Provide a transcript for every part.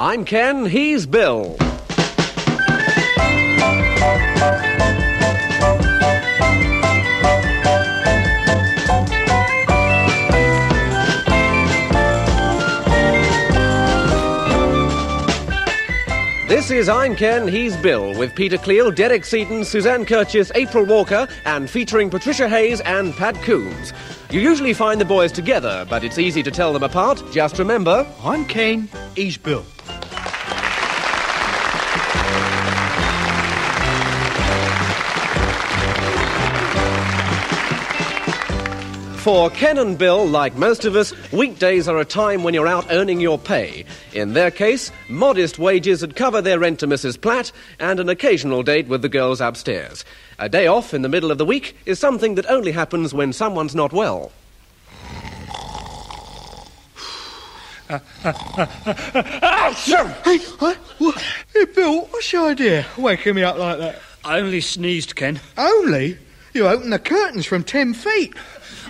I'm Ken, he's Bill. This is I'm Ken, he's Bill, with Peter Cleall, Derek Seaton, Suzanne Kirchis, April Walker, and featuring Patricia Hayes and Pat Coombs. You usually find the boys together, but it's easy to tell them apart. Just remember, I'm Ken, he's Bill. For Ken and Bill, like most of us, weekdays are a time when you're out earning your pay. In their case, modest wages would cover their rent to Mrs. Platt and an occasional date with the girls upstairs. A day off in the middle of the week is something that only happens when someone's not well. Hey, what? what? Hey, Bill, what's your idea? Waking me up like that. I only sneezed, Ken. Only? You opened the curtains from ten feet.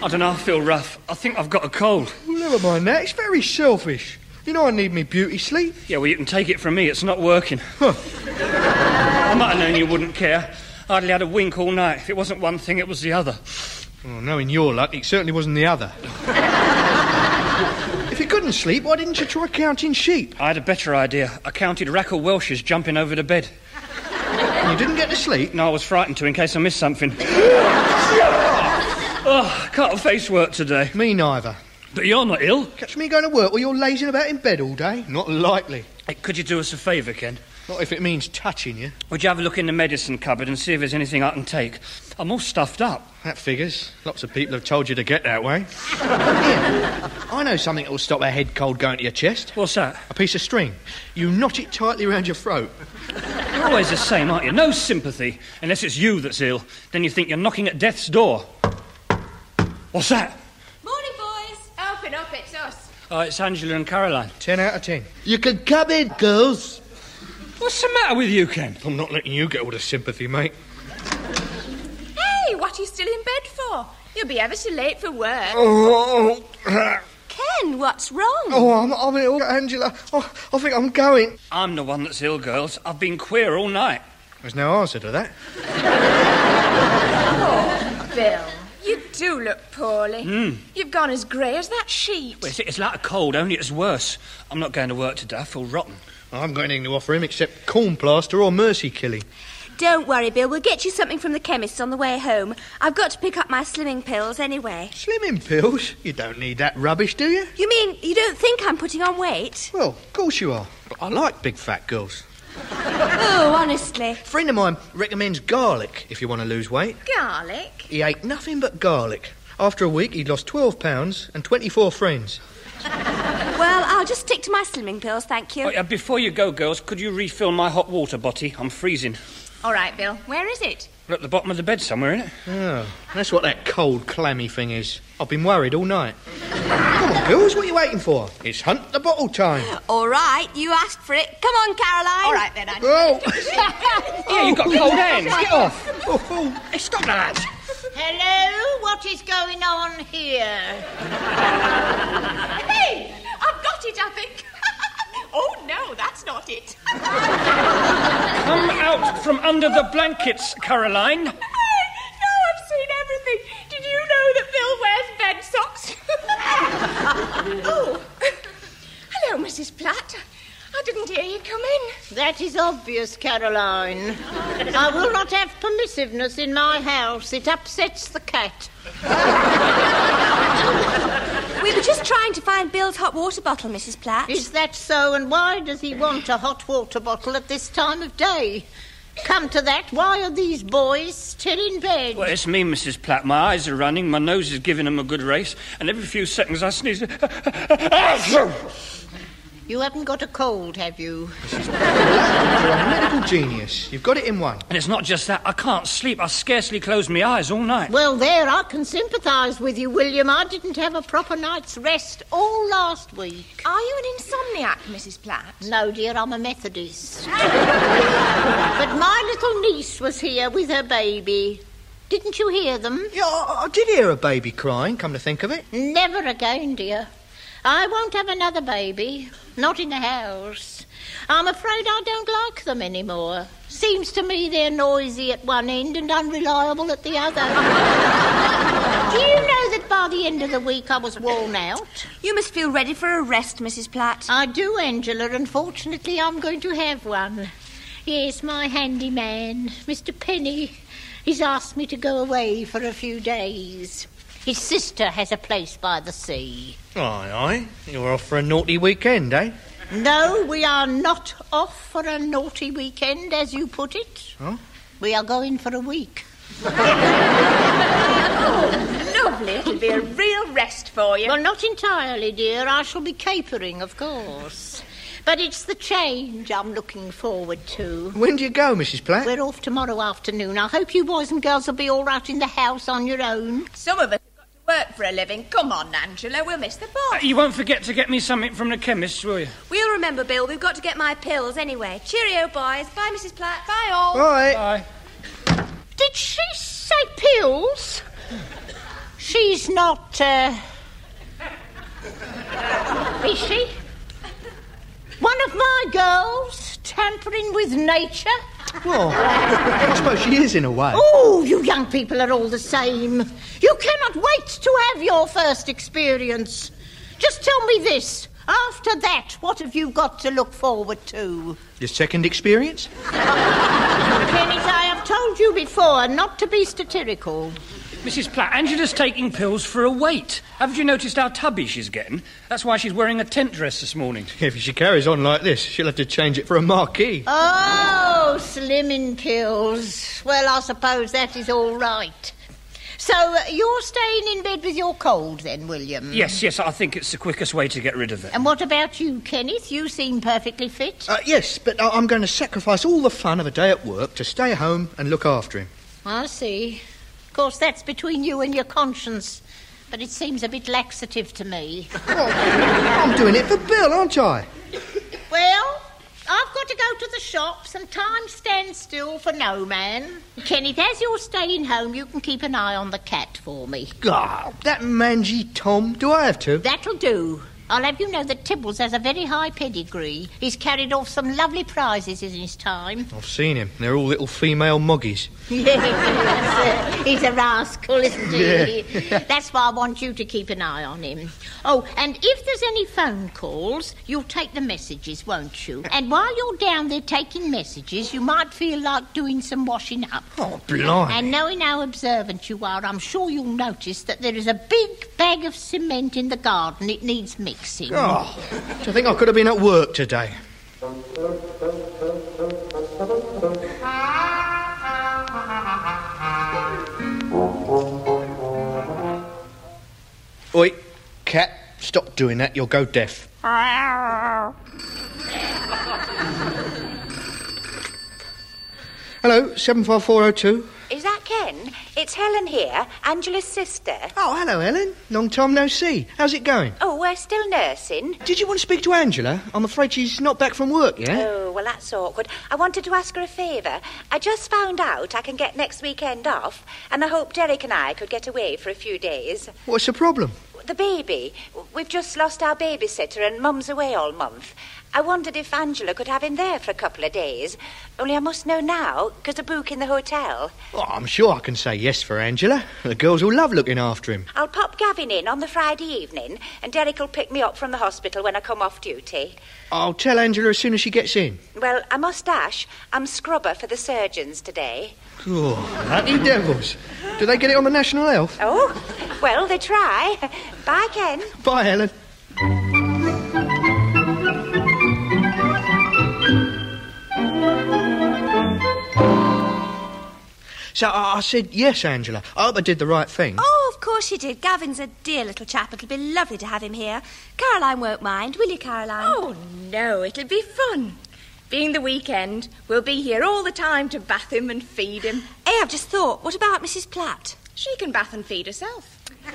I don't know, I feel rough. I think I've got a cold. Well, never mind that. It's very selfish. You know I need me beauty sleep. Yeah, well, you can take it from me, it's not working. Huh. I might have known you wouldn't care. I hardly had a wink all night. If it wasn't one thing, it was the other. Well, knowing your luck, it certainly wasn't the other. if you couldn't sleep, why didn't you try counting sheep? I had a better idea. I counted Raquel Welches jumping over the bed. And you didn't get to sleep? No, I was frightened to in case I missed something. oh, I can't face work today. Me neither. But you're not ill. Catch me going to work while you're lazing about in bed all day? Not likely. Hey, could you do us a favour, Ken? Not if it means touching you. Would you have a look in the medicine cupboard and see if there's anything I can take? I'm all stuffed up. That figures. Lots of people have told you to get that way. Ian, I know something that will stop a head cold going to your chest. What's that? A piece of string. You knot it tightly around your throat. You're always the same, aren't you? No sympathy. Unless it's you that's ill. Then you think you're knocking at death's door. What's that? Morning, boys. Open up, it's us. Oh, it's Angela and Caroline. Ten out of ten. You can come in, girls. What's the matter with you, Ken? I'm not letting you get all the sympathy, mate. Hey, what are you still in bed for? You'll be ever so late for work. Oh, oh, oh. Ken, what's wrong? oh I'm, I'm ill, Angela. Oh, I think I'm going. I'm the one that's ill, girls. I've been queer all night. There's no answer to that. Oh, Bill, you do look poorly. Hmm. You've gone as grey as that sheet. Well, it's, it's like a cold, only it's worse. I'm not going to work today. I feel rotten. I haven't got anything to offer him except corn plaster or mercy killing. Don't worry, Bill. We'll get you something from the chemist on the way home. I've got to pick up my slimming pills anyway. Slimming pills? You don't need that rubbish, do you? You mean you don't think I'm putting on weight? Well, of course you are. But I like big fat girls. Oh, honestly. A friend of mine recommends garlic if you want to lose weight. Garlic? He ate nothing but garlic. After a week, he'd lost 12 pounds and 24 friends. Well, I'll just stick to my slimming pills, thank you. Oh, yeah, before you go, girls, could you refill my hot water botty? I'm freezing. All right, Bill. Where is it? We're at the bottom of the bed somewhere, isn't it? Oh, that's what that cold, clammy thing is. I've been worried all night. Come on, girls, what are you waiting for? It's hunt the bottle time. All right, you asked for it. Come on, Caroline. All right, then, Angela. Oh, Yeah, you've got cold hands. Get off. oh, oh. Hey, stop that. Hello? What is going on here? Hey, I've got it, I think. oh, no, that's not it. Come out from under the blankets, Caroline. Hey, no, I've seen everything. Did you know that Bill wears bed socks? Oh, hello, Mrs. Platt. I didn't hear you come in. That is obvious, Caroline. I will not have permissiveness in my house. It upsets the cat. We were just trying to find Bill's hot water bottle, Mrs. Platt. Is that so? And why does he want a hot water bottle at this time of day? Come to that, why are these boys still in bed? Well, it's me, Mrs. Platt. My eyes are running, my nose is giving them a good race, and every few seconds I sneeze. You haven't got a cold, have you? You're a medical genius. You've got it in one. And it's not just that. I can't sleep. I scarcely close my eyes all night. Well, there, I can sympathise with you, William. I didn't have a proper night's rest all last week. Are you an insomniac, Mrs. Platt? No, dear, I'm a Methodist. but my little niece was here with her baby. Didn't you hear them? Yeah, I, I did hear a baby crying, come to think of it. Never again, dear. I won't have another baby. Not in the house. I'm afraid I don't like them anymore. Seems to me they're noisy at one end and unreliable at the other. Do you know that by the end of the week I was worn out? You must feel ready for a rest, Mrs. Platt. I do, Angela, and fortunately I'm going to have one. Yes, my handyman, Mr. Penny. He's asked me to go away for a few days. His sister has a place by the sea. Aye, aye. You're off for a naughty weekend, eh? No, we are not off for a naughty weekend, as you put it. Huh? We are going for a week. Lovely. It'll be a real rest for you. Well, not entirely, dear. I shall be capering, of course. But it's the change I'm looking forward to. When do you go, Mrs. Platt? We're off tomorrow afternoon. I hope you boys and girls will be all right in the house on your own. Some of us have got to work for a living. Come on, Angela. We'll miss the bus. You won't forget to get me something from the chemist's, will you? We'll remember, Bill. We've got to get my pills anyway. Cheerio, boys. Bye, Mrs. Platt. Bye, all. Bye. Bye. Did she say pills? She's not, uh. Is she? One of my girls tampering with nature? Well, I suppose she is in a way. Oh, you young people are all the same. You cannot wait to have your first experience. Just tell me this. After that, what have you got to look forward to? Your second experience? Kenneth, I have told you before not to be satirical. Mrs. Platt, Angela's taking pills for a weight. Haven't you noticed how tubby she's getting? That's why she's wearing a tent dress this morning. If she carries on like this, she'll have to change it for a marquee. Oh, slimming pills. Well, I suppose that is all right. So, uh, you're staying in bed with your cold then, William? Yes, yes, I think it's the quickest way to get rid of it. And what about you, Kenneth? You seem perfectly fit. Uh, yes, but I- I'm going to sacrifice all the fun of a day at work to stay home and look after him. I see. Of course, that's between you and your conscience. But it seems a bit laxative to me. I'm doing it for Bill, aren't I? Well, I've got to go to the shops, and time stands still for no man. Kenneth, as you're staying home, you can keep an eye on the cat for me. God, that mangy Tom. Do I have to? That'll do. I'll have you know that Tibbles has a very high pedigree. He's carried off some lovely prizes in his time. I've seen him. They're all little female moggies. yes, he's a rascal, isn't he? That's why I want you to keep an eye on him. Oh, and if there's any phone calls, you'll take the messages, won't you? And while you're down there taking messages, you might feel like doing some washing up. Oh, blimey. And knowing how observant you are, I'm sure you'll notice that there is a big bag of cement in the garden. It needs mixing. Oh, do you think I could have been at work today? Oi, cat, stop doing that. You'll go deaf. Hello, 75402. Is that Ken? It's Helen here, Angela's sister. Oh, hello, Helen. Long time no see. How's it going? Oh, we're still nursing. Did you want to speak to Angela? I'm afraid she's not back from work yet. Oh, well, that's awkward. I wanted to ask her a favour. I just found out I can get next weekend off, and I hope Derek and I could get away for a few days. What's the problem? The baby. We've just lost our babysitter, and Mum's away all month. I wondered if Angela could have him there for a couple of days. Only I must know now, because I book in the hotel. Oh, I'm sure I can say yes for Angela. The girls will love looking after him. I'll pop Gavin in on the Friday evening, and Derek will pick me up from the hospital when I come off duty. I'll tell Angela as soon as she gets in. Well, I must dash. I'm scrubber for the surgeons today. Oh, lucky devils. Do they get it on the National Health? Oh, well, they try. Bye, Ken. Bye, Helen. So I I said yes, Angela. I hope I did the right thing. Oh, of course you did. Gavin's a dear little chap. It'll be lovely to have him here. Caroline won't mind, will you, Caroline? Oh, no, it'll be fun. Being the weekend, we'll be here all the time to bath him and feed him. Hey, I've just thought, what about Mrs. Platt? She can bath and feed herself.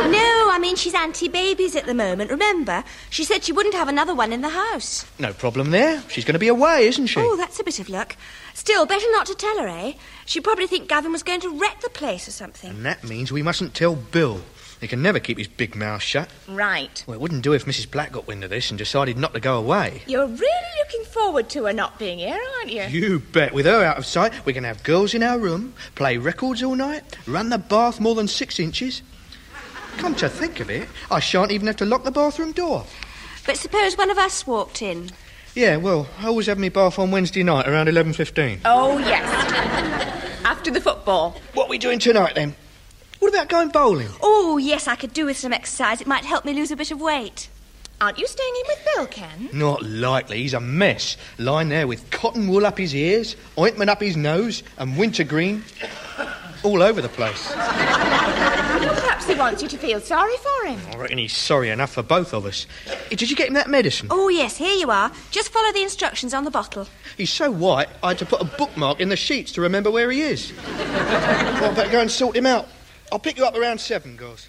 No, I mean, she's anti babies at the moment, remember? She said she wouldn't have another one in the house. No problem there. She's going to be away, isn't she? Oh, that's a bit of luck. Still, better not to tell her, eh? She'd probably think Gavin was going to wreck the place or something. And that means we mustn't tell Bill. He can never keep his big mouth shut. Right. Well, it wouldn't do if Mrs. Black got wind of this and decided not to go away. You're really looking forward to her not being here, aren't you? You bet. With her out of sight, we can have girls in our room, play records all night, run the bath more than six inches. Come to think of it, I shan't even have to lock the bathroom door. But suppose one of us walked in. Yeah, well, I always have my bath on Wednesday night around 11.15. Oh, yes. After the football. What are we doing tonight, then? What about going bowling? Oh, yes, I could do with some exercise. It might help me lose a bit of weight. Aren't you staying in with Bill, Ken? Not likely. He's a mess. Lying there with cotton wool up his ears, ointment up his nose, and wintergreen all over the place. Perhaps he wants you to feel sorry for him. I reckon he's sorry enough for both of us. Did you get him that medicine? Oh, yes, here you are. Just follow the instructions on the bottle. He's so white, I had to put a bookmark in the sheets to remember where he is. well, I better go and sort him out. I'll pick you up around seven, girls.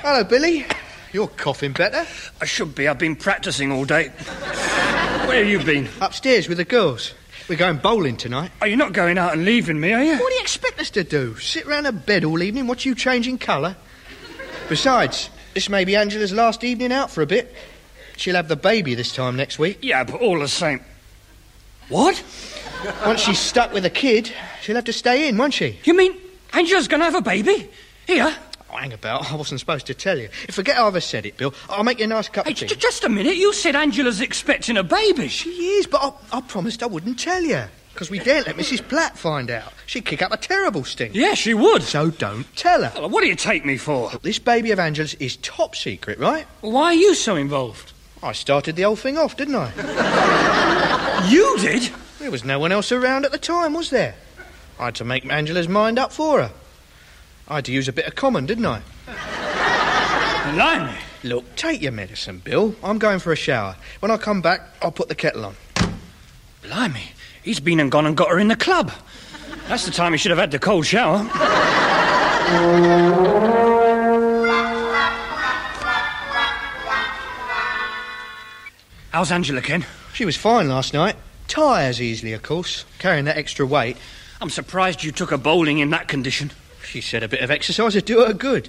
Hello, Billy. You're coughing better. I should be. I've been practicing all day. Where have you been? Upstairs with the girls. We're going bowling tonight. Are you not going out and leaving me, are you? What do you expect us to do? Sit round a bed all evening, watch you changing colour? Besides, this may be Angela's last evening out for a bit. She'll have the baby this time next week. Yeah, but all the same. What? Once she's stuck with a kid, she'll have to stay in, won't she? You mean Angela's going to have a baby? Here? Oh, hang about. I wasn't supposed to tell you. Forget I ever said it, Bill. I'll make you a nice cup Hey, of tea. j- just a minute. You said Angela's expecting a baby. She is, but I, I promised I wouldn't tell you. Because we daren't let Mrs. Platt find out. She'd kick up a terrible stink. Yeah, she would. So don't tell her. Well, what do you take me for? This baby of Angela's is top secret, right? Why are you so involved? I started the whole thing off, didn't I? You did? There was no one else around at the time, was there? I had to make Angela's mind up for her. I had to use a bit of common, didn't I? Blimey. Look, take your medicine, Bill. I'm going for a shower. When I come back, I'll put the kettle on. Blimey. He's been and gone and got her in the club. That's the time he should have had the cold shower. How's Angela, Ken? She was fine last night. Tires easily, of course, carrying that extra weight. I'm surprised you took her bowling in that condition. She said a bit of exercise would do her good.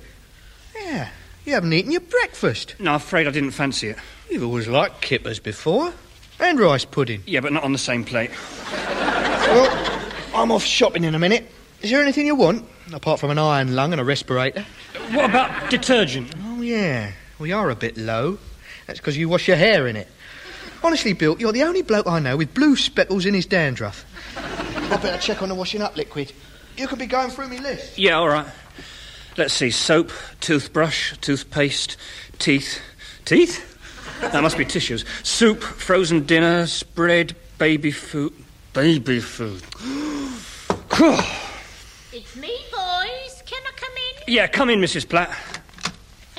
Yeah, you haven't eaten your breakfast. No, I'm afraid I didn't fancy it. You've always liked kippers before. And rice pudding. Yeah, but not on the same plate. Well, I'm off shopping in a minute. Is there anything you want? Apart from an iron lung and a respirator. What about detergent? Oh, yeah. We are a bit low. That's because you wash your hair in it. Honestly, Bill, you're the only bloke I know with blue speckles in his dandruff. I better check on the washing up liquid. You could be going through me list. Yeah, all right. Let's see soap, toothbrush, toothpaste, teeth. Teeth? That must be tissues. Soup, frozen dinners, bread, baby food. Baby food. It's me, boys. Can I come in? yeah, come in, Mrs. Platt.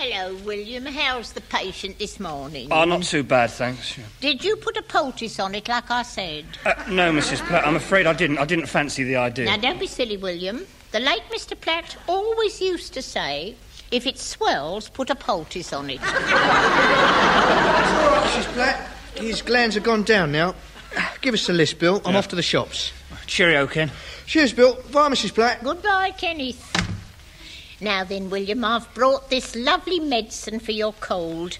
Hello, William. How's the patient this morning? Oh, not too bad, thanks. Did you put a poultice on it like I said? Uh, no, Mrs. Platt, I'm afraid I didn't. I didn't fancy the idea. Now, don't be silly, William. The late Mr. Platt always used to say, if it swells, put a poultice on it. All right, Mrs. Platt, his glands have gone down now. Give us the list, Bill. I'm off to the shops. Cheerio, Ken. Cheers, Bill. Bye, Mrs. Platt. Goodbye, Kenneth. Now then, William, I've brought this lovely medicine for your cold.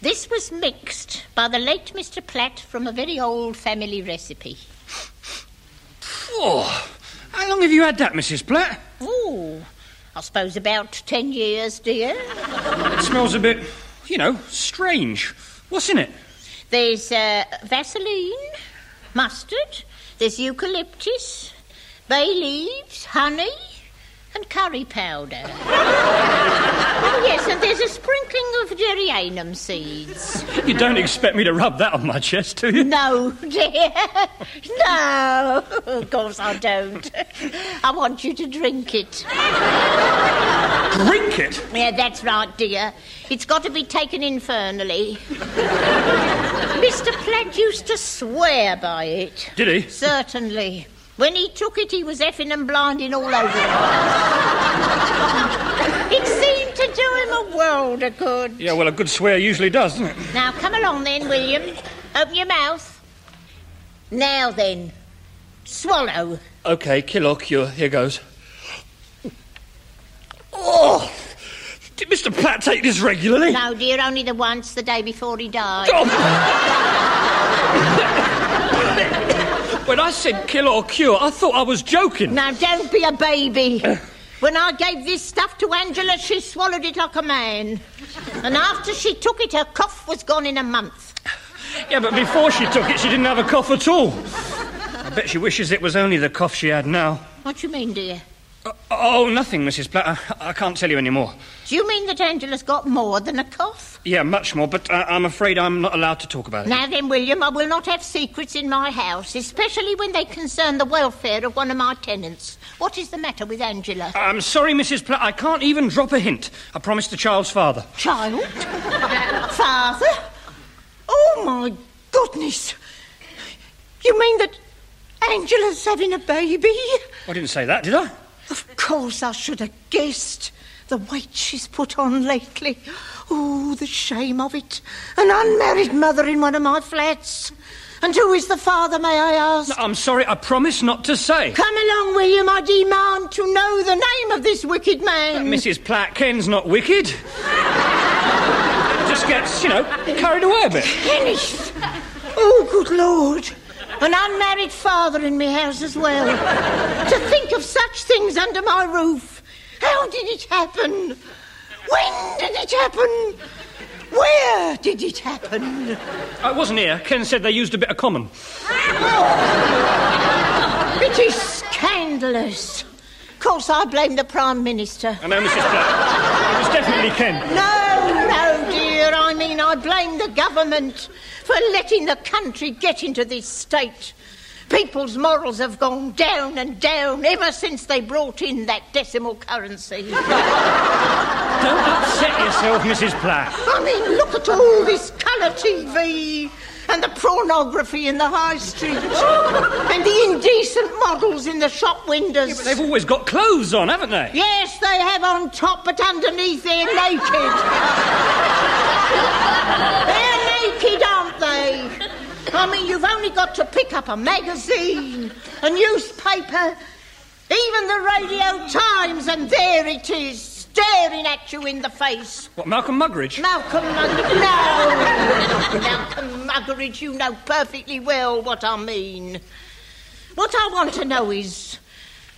This was mixed by the late Mr. Platt from a very old family recipe. Oh, how long have you had that, Mrs. Platt? Oh, I suppose about ten years, dear. It smells a bit, you know, strange. What's in it? There's uh, Vaseline, mustard, there's eucalyptus, bay leaves, honey, and curry powder. oh, yes, and there's a sprinkling of geranium seeds. You don't expect me to rub that on my chest, do you? No, dear. No, of course I don't. I want you to drink it. Drink it? Yeah, that's right, dear. It's got to be taken infernally. Mr. Platt used to swear by it. Did he? Certainly. When he took it, he was effing and blinding all over. it seemed to do him a world of good. Yeah, well, a good swear usually does, doesn't it? Now, come along then, William. Open your mouth. Now then, swallow. OK, kill or cure. Here goes. Oh! Did Mr. Platt take this regularly? No, dear, only the once, the day before he died. Oh. When I said kill or cure, I thought I was joking. Now, don't be a baby. When I gave this stuff to Angela, she swallowed it like a man. And after she took it, her cough was gone in a month. Yeah, but before she took it, she didn't have a cough at all. I bet she wishes it was only the cough she had now. What do you mean, dear? Oh, nothing, Mrs. Platt. I, I can't tell you any more. Do you mean that Angela's got more than a cough? Yeah, much more, but uh, I'm afraid I'm not allowed to talk about it. Now then, William, I will not have secrets in my house, especially when they concern the welfare of one of my tenants. What is the matter with Angela? I'm sorry, Mrs. Platt. I can't even drop a hint. I promised the child's father. Child? Father? Oh, my goodness. You mean that Angela's having a baby? I didn't say that, did I? Of course I should have guessed. The weight she's put on lately. Oh, the shame of it. An unmarried mother in one of my flats. And who is the father, may I ask? No, I'm sorry. I promise not to say. Come along, William. I demand to know the name of this wicked man. Uh, Mrs. Platt, Ken's not wicked. Just gets, you know, carried away a bit. Kenneth! Oh, good Lord. An unmarried father in my house as well. to think of such things under my roof. How did it happen? When did it happen? Where did it happen? I wasn't here. Ken said they used a bit of common. It is scandalous. Of course, I blame the Prime Minister. I know, Mrs. Platt. It was definitely Ken. No, no. I mean, I blame the government for letting the country get into this state. People's morals have gone down and down ever since they brought in that decimal currency. Don't upset yourself, Mrs. Platt. I mean, look at all this colour TV and the pornography in the high street and the indecent models in the shop windows. But They've always got clothes on, haven't they? Yes, they have on top, but underneath they're naked. they're naked, aren't they? I mean, you've only got to pick up a magazine, a newspaper, even the Radio Times, and there it is, staring at you in the face. What, Malcolm Muggeridge? Malcolm Muggeridge. No! Malcolm Muggeridge, you know perfectly well what I mean. What I want to know is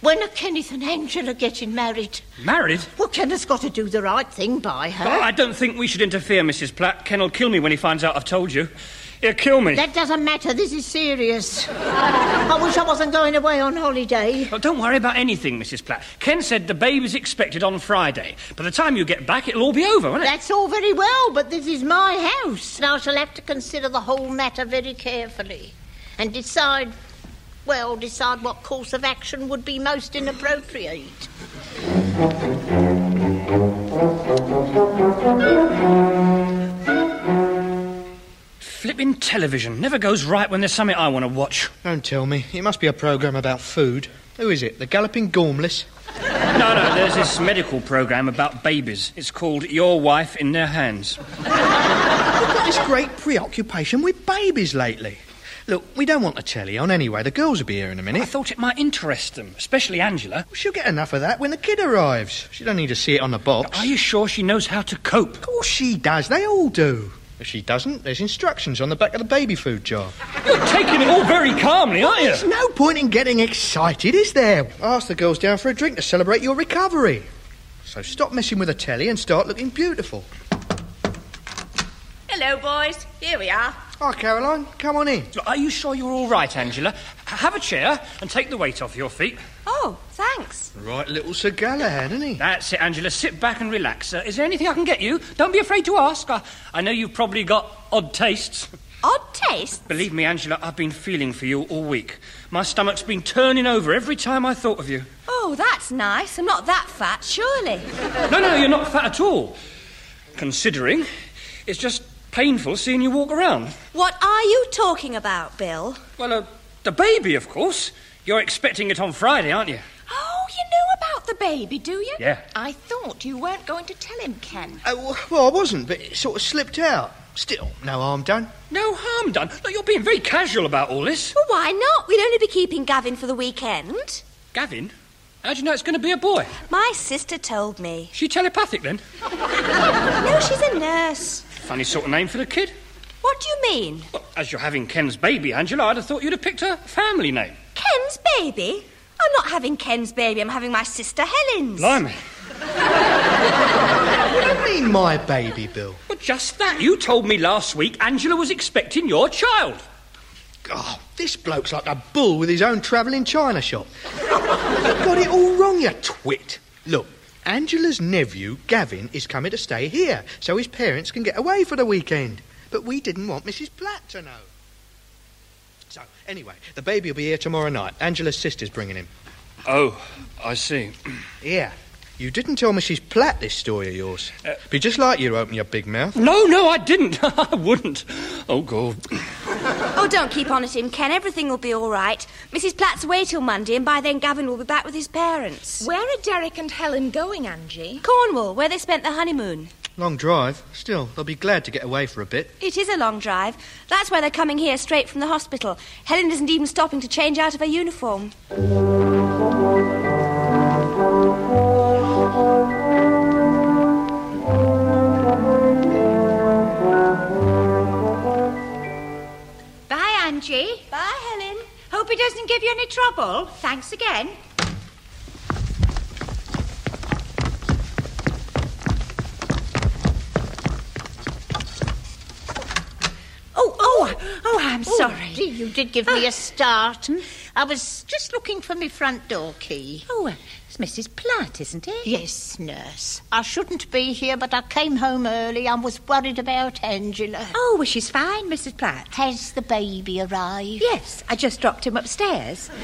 when are Kenneth and Angela getting married? Married? Well, Kenneth's got to do the right thing by her. Oh, I don't think we should interfere, Mrs. Platt. Ken will kill me when he finds out I've told you. He'll kill me. That doesn't matter. This is serious. I wish I wasn't going away on holiday. Oh, don't worry about anything, Mrs. Platt. Ken said the baby's expected on Friday. By the time you get back, it'll all be over, won't it? That's all very well, but this is my house, and I shall have to consider the whole matter very carefully and decide, well, decide what course of action would be most inappropriate. Flipping television never goes right when there's something I want to watch. Don't tell me. It must be a programme about food. Who is it? The Galloping Gormless? No, no, there's this medical program about babies. It's called Your Wife in Their Hands. We've got this great preoccupation with babies lately. Look, we don't want the telly on anyway. The girls will be here in a minute. I thought it might interest them, especially Angela. She'll get enough of that when the kid arrives. She don't need to see it on the box. Are you sure she knows how to cope? Of course she does. They all do. If she doesn't, there's instructions on the back of the baby food jar. You're taking it all very calmly, aren't you? There's no point in getting excited, is there? Ask the girls down for a drink to celebrate your recovery. So stop messing with the telly and start looking beautiful. Hello, boys. Here we are. Hi, Caroline. Come on in. Are you sure you're all right, Angela? H- have a chair and take the weight off your feet. Oh, thanks. Right little Sir Galahad, isn't he? That's it, Angela. Sit back and relax. Uh, is there anything I can get you? Don't be afraid to ask. I, I know you've probably got odd tastes. Odd tastes? Believe me, Angela, I've been feeling for you all week. My stomach's been turning over every time I thought of you. Oh, that's nice. I'm not that fat, surely. No, no, you're not fat at all. Considering, it's just painful seeing you walk around. What are you talking about, Bill? Well, uh, the baby, of course. You're expecting it on Friday, aren't you? Oh, you know about the baby, do you? Yeah. I thought you weren't going to tell him, Ken. Uh, w- well, I wasn't, but it sort of slipped out. Still, no harm done. No harm done. Look, you're being very casual about all this. Well, why not? We'd only be keeping Gavin for the weekend. Gavin, how do you know it's going to be a boy? My sister told me. She telepathic then? No, she's a nurse. Funny sort of name for the kid. What do you mean? Well, as you're having Ken's baby, Angela, I'd have thought you'd have picked a family name. Ken's baby? I'm not having Ken's baby, I'm having my sister Helen's. Blimey. What do you mean, my baby, Bill? Well, just that. You told me last week Angela was expecting your child. Oh, this bloke's like a bull with his own travelling china shop. you got it all wrong, you twit. Look, Angela's nephew, Gavin, is coming to stay here so his parents can get away for the weekend. But we didn't want Mrs. Platt to know. So, anyway, the baby will be here tomorrow night. Angela's sister's bringing him. Oh, I see. Yeah. You didn't tell Mrs. Platt this story of yours. Uh, be just like you to open your big mouth. No, no, I didn't. I wouldn't. Oh, God. Oh, don't keep on at him, Ken. Everything will be all right. Mrs. Platt's away till Monday, and by then Gavin will be back with his parents. Where are Derek and Helen going, Angie? Cornwall, where they spent their honeymoon. Long drive. Still, they'll be glad to get away for a bit. It is a long drive. That's why they're coming here straight from the hospital. Helen isn't even stopping to change out of her uniform. Bye, Helen. Hope he doesn't give you any trouble. Thanks again. Oh, oh, oh, I'm oh, sorry. Gee, you did give me a uh, start. Hmm? I was just looking for my front door key. Oh, it's Mrs. Platt, isn't it? Yes, nurse. I shouldn't be here, but I came home early. and was worried about Angela. Oh, well, she's fine, Mrs. Platt. Has the baby arrived? Yes, I just dropped him upstairs.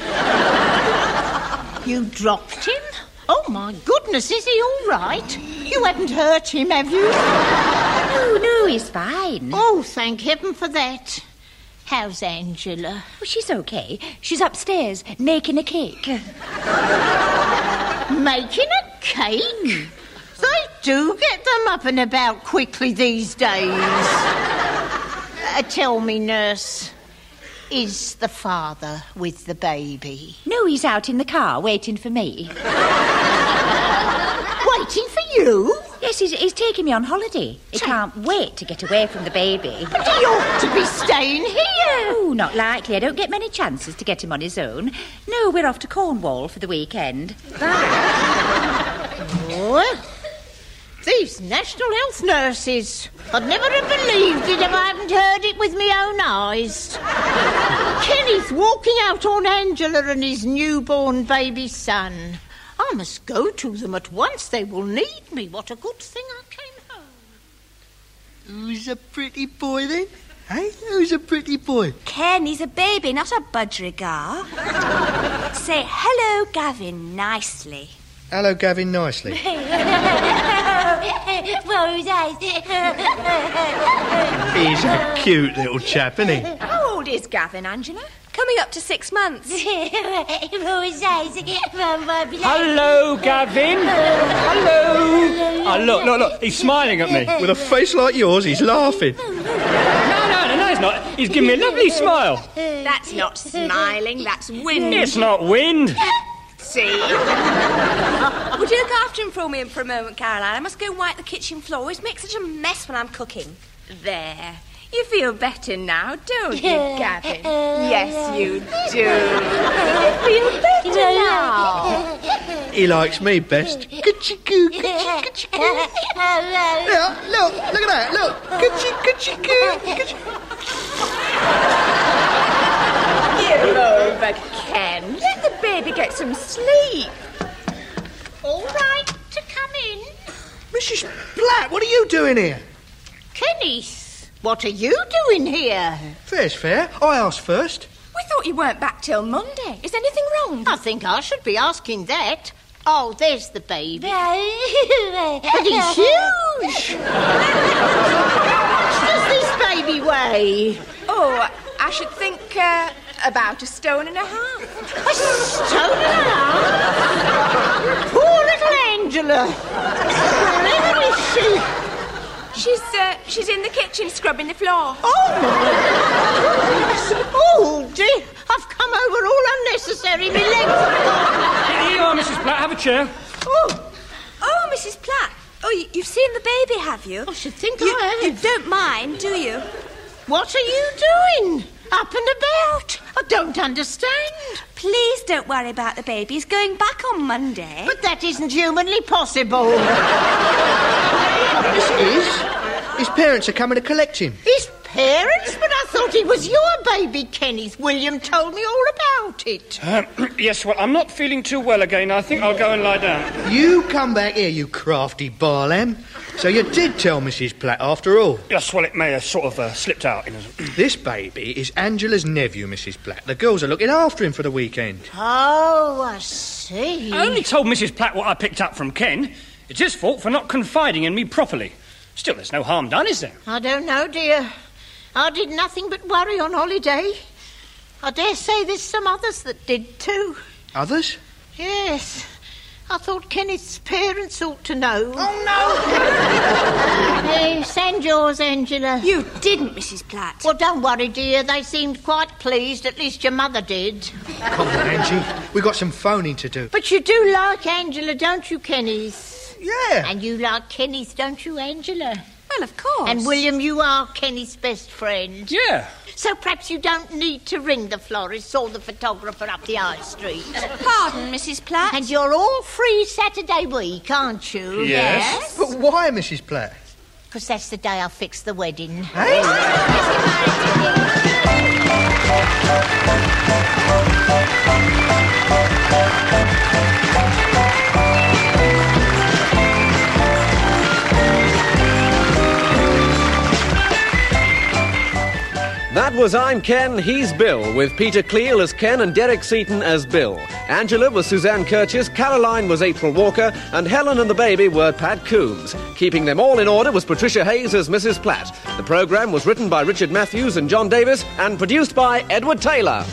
You dropped him? Oh, my goodness, is he all right? You haven't hurt him, have you? No, no, he's fine. Oh, thank heaven for that. How's Angela? Well, she's okay. She's upstairs making a cake. Making a cake? They do get them up and about quickly these days. Uh, tell me, nurse, is the father with the baby? No, he's out in the car waiting for me. Waiting for you? Yes, he's, he's taking me on holiday. He can't wait to get away from the baby. But he ought to be staying here. Oh, not likely. I don't get many chances to get him on his own. No, we're off to Cornwall for the weekend. Well, oh, these National Health nurses. I'd never have believed it if I hadn't heard it with my own eyes. Kenneth walking out on Angela and his newborn baby son. I must go to them at once. They will need me. What a good thing I came home. Who's a pretty boy then? Hey, who's a pretty boy? Ken, he's a baby, not a budgerigar. Say hello, Gavin, nicely. Hello, Gavin, nicely. He's a cute little chap, isn't he? How old is Gavin, Angela? Coming up to six months. Hello, Gavin. Hello. Oh, look, look, look. He's smiling at me. With a face like yours, he's laughing. No, no, no, no, he's not. He's giving me a lovely smile. That's not smiling, that's wind. It's not wind. See? Would you look after him for me for a moment, Caroline? I must go and wipe the kitchen floor. It makes such a mess when I'm cooking. There. You feel better now, don't you, Gavin? Yes, you do. You feel better now. He likes me best. Coochie coo, coochie coochie. Look, look, look at that, look. Coochie coochie coo. Give over, Ken. Let the baby get some sleep. All right to come in. Mrs. Platt, what are you doing here? Kenneth, what are you doing here? Fair's fair. I asked first. We thought you weren't back till Monday. Is anything wrong? I think I should be asking that. Oh, there's the baby. But he's huge. What does this baby weigh? Oh, I should think uh, about a stone and a half. A stone and a half? Poor little Angela. Where is she? She's, uh, she's in the kitchen scrubbing the floor. Oh, Oh, dear. I've come over all unnecessary. My legs. Here you are, Mrs. Platt. Have a chair. Oh, Oh, Mrs. Platt. Oh, you, you've seen the baby, have you? I should think You, I you don't mind, do you? What are you doing? Up and about? I don't understand. Please don't worry about the baby. He's going back on Monday. But that isn't humanly possible. Yes, it is. His parents are coming to collect him. His parents? But I thought it was your baby, Kenny's. William told me all about it. Uh, yes, well, I'm not feeling too well again. I think I'll go and lie down. You come back here, you crafty barlam. So you did tell Mrs. Platt after all. Yes, well, it may have sort of uh, slipped out. This baby is Angela's nephew, Mrs. Platt. The girls are looking after him for the weekend. Oh, I see. I only told Mrs. Platt what I picked up from Ken. It's his fault for not confiding in me properly. Still, there's no harm done, is there? I don't know, dear. I did nothing but worry on holiday. I dare say there's some others that did too. Others? Yes. I thought Kenneth's parents ought to know. Oh, no! hey, send yours, Angela. You didn't, Mrs. Platt. Well, don't worry, dear. They seemed quite pleased. At least your mother did. Come on, Angie. We've got some phoning to do. But you do like Angela, don't you, Kenny's? Yeah. And you like Kenny's, don't you, Angela? Well, of course. And William, you are Kenny's best friend. Yeah. So perhaps you don't need to ring the florist or the photographer up the high street. Pardon, Mrs. Platt. And you're all free Saturday week, aren't you? Yes. But why, Mrs. Platt? Because that's the day I fix the wedding. That was I'm Ken, he's Bill, with Peter Cleall as Ken and Derek Seaton as Bill. Angela was Suzanne Curtis, Caroline was April Walker, and Helen and the baby were Pat Coombs. Keeping them all in order was Patricia Hayes as Mrs. Platt. The programme was written by Richard Matthews and John Davis and produced by Edward Taylor.